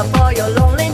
all your lonely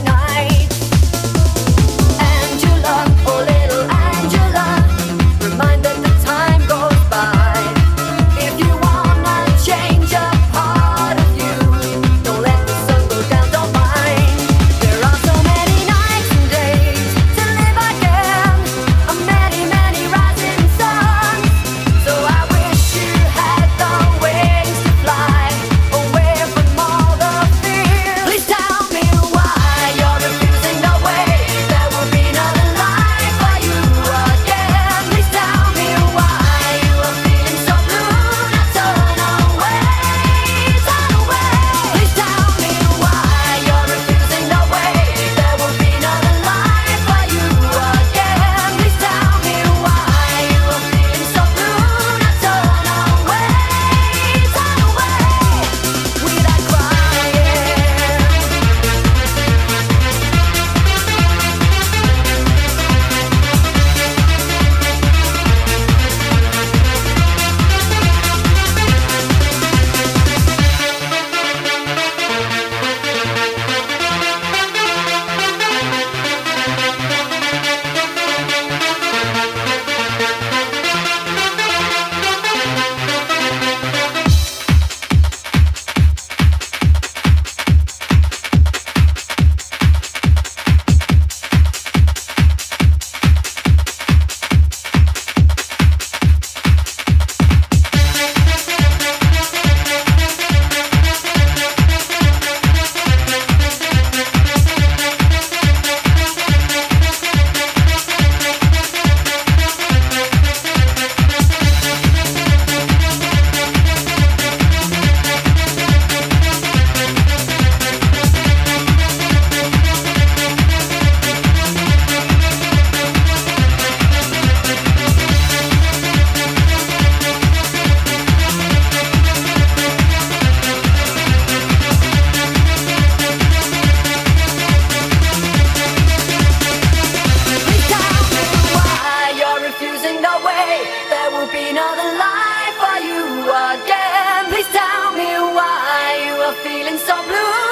feeling so blue.